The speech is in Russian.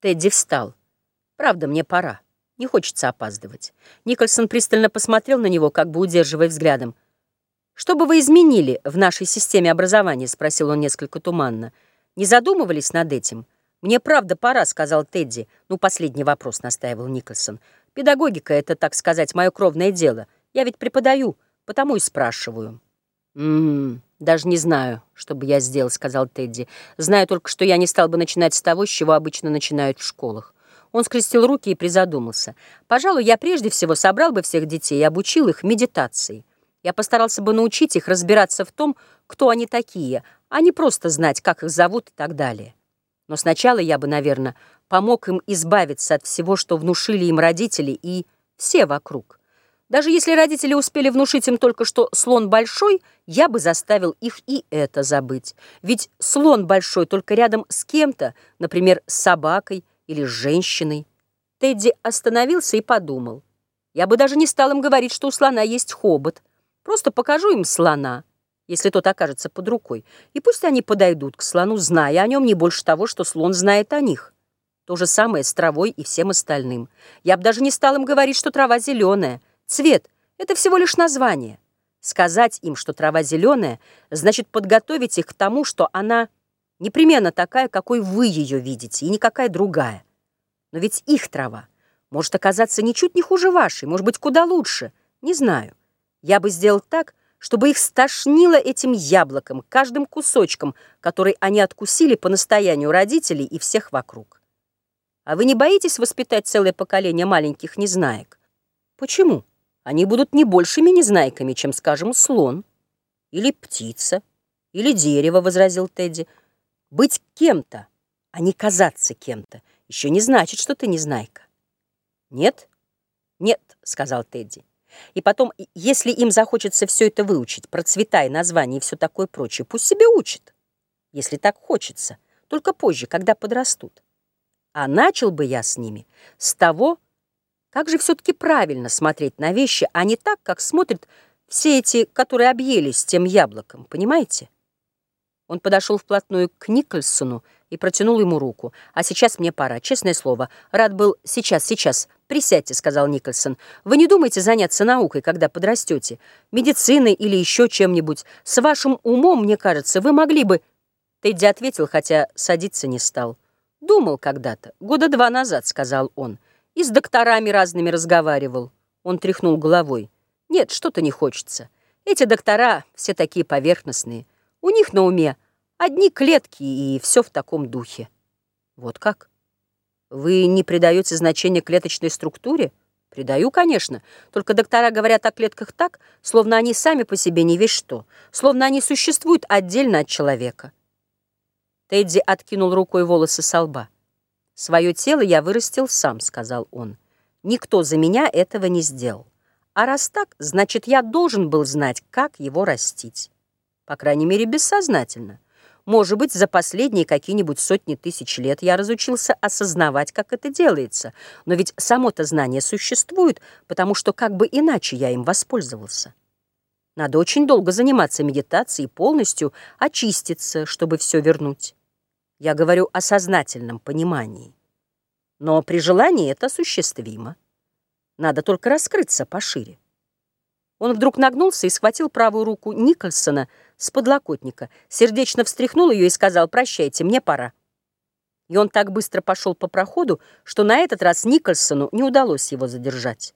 Тедди встал. «Правда, мне пора. Не хочется опаздывать». Никольсон пристально посмотрел на него, как бы удерживая взглядом. «Что бы вы изменили в нашей системе образования?» — спросил он несколько туманно. «Не задумывались над этим?» «Мне правда пора», — сказал Тедди. «Ну, последний вопрос», — настаивал Никольсон. «Педагогика — это, так сказать, мое кровное дело. Я ведь преподаю, потому и спрашиваю». «М-м, даже не знаю, что бы я сделал», — сказал Тедди. «Знаю только, что я не стал бы начинать с того, с чего обычно начинают в школах». Он скрестил руки и призадумался. «Пожалуй, я прежде всего собрал бы всех детей и обучил их медитации. Я постарался бы научить их разбираться в том, кто они такие, а не просто знать, как их зовут и так далее. Но сначала я бы, наверное, помог им избавиться от всего, что внушили им родители и все вокруг. Даже если родители успели внушить им только, что слон большой, я бы заставил их и это забыть. Ведь слон большой только рядом с кем-то, например, с собакой или с женщиной. Тедди остановился и подумал. Я бы даже не стал им говорить, что у слона есть хобот. Просто покажу им слона, если тот окажется под рукой, и пусть они подойдут к слону, зная о нем не больше того, что слон знает о них. То же самое с травой и всем остальным. Я бы даже не стал им говорить, что трава зеленая. Цвет — это всего лишь название. Сказать им, что трава зеленая, значит подготовить их к тому, что она непременно такая, какой вы ее видите, и никакая другая. Но ведь их трава может оказаться ничуть не хуже вашей, может быть, куда лучше. Не знаю. Я бы сделал так, чтобы их стошнило этим яблоком, каждым кусочком, который они откусили по настоянию родителей и всех вокруг. А вы не боитесь воспитать целое поколение маленьких незнаек? Почему? Они будут не большими незнайками, чем, скажем, слон или птица или дерево, возразил Тедди. Быть кем-то, а не казаться кем-то, еще не значит, что ты незнайка. Нет? Нет, сказал Тедди. И потом, если им захочется все это выучить, про цвета и названия и все такое прочее, пусть себе учат, если так хочется, только позже, когда подрастут. А начал бы я с ними с того, как же все-таки правильно смотреть на вещи, а не так, как смотрят все эти, которые объелись тем яблоком, понимаете? Он подошел вплотную к Никольсону и протянул ему руку. «А сейчас мне пора, честное слово. Рад был... Сейчас, сейчас. Присядьте», — сказал Никольсон. «Вы не думаете заняться наукой, когда подрастете? Медициной или еще чем-нибудь? С вашим умом, мне кажется, вы могли бы...» Тедди ответил, хотя садиться не стал. «Думал когда-то. Года два назад», — сказал он. «И с докторами разными разговаривал». Он тряхнул головой. «Нет, что-то не хочется. Эти доктора все такие поверхностные». У них на уме одни клетки и все в таком духе. Вот как? Вы не придаете значения клеточной структуре? Придаю, конечно. Только доктора говорят о клетках так, словно они сами по себе не весь что, словно они существуют отдельно от человека. Тедди откинул рукой волосы со лба. «Свое тело я вырастил сам», — сказал он. «Никто за меня этого не сделал. А раз так, значит, я должен был знать, как его растить» по крайней мере, бессознательно. Может быть, за последние какие-нибудь сотни тысяч лет я разучился осознавать, как это делается. Но ведь само-то знание существует, потому что как бы иначе я им воспользовался. Надо очень долго заниматься медитацией полностью очиститься, чтобы все вернуть. Я говорю о сознательном понимании. Но при желании это осуществимо. Надо только раскрыться пошире. Он вдруг нагнулся и схватил правую руку Никольсона с подлокотника, сердечно встряхнул ее и сказал «Прощайте, мне пора». И он так быстро пошел по проходу, что на этот раз Никольсону не удалось его задержать.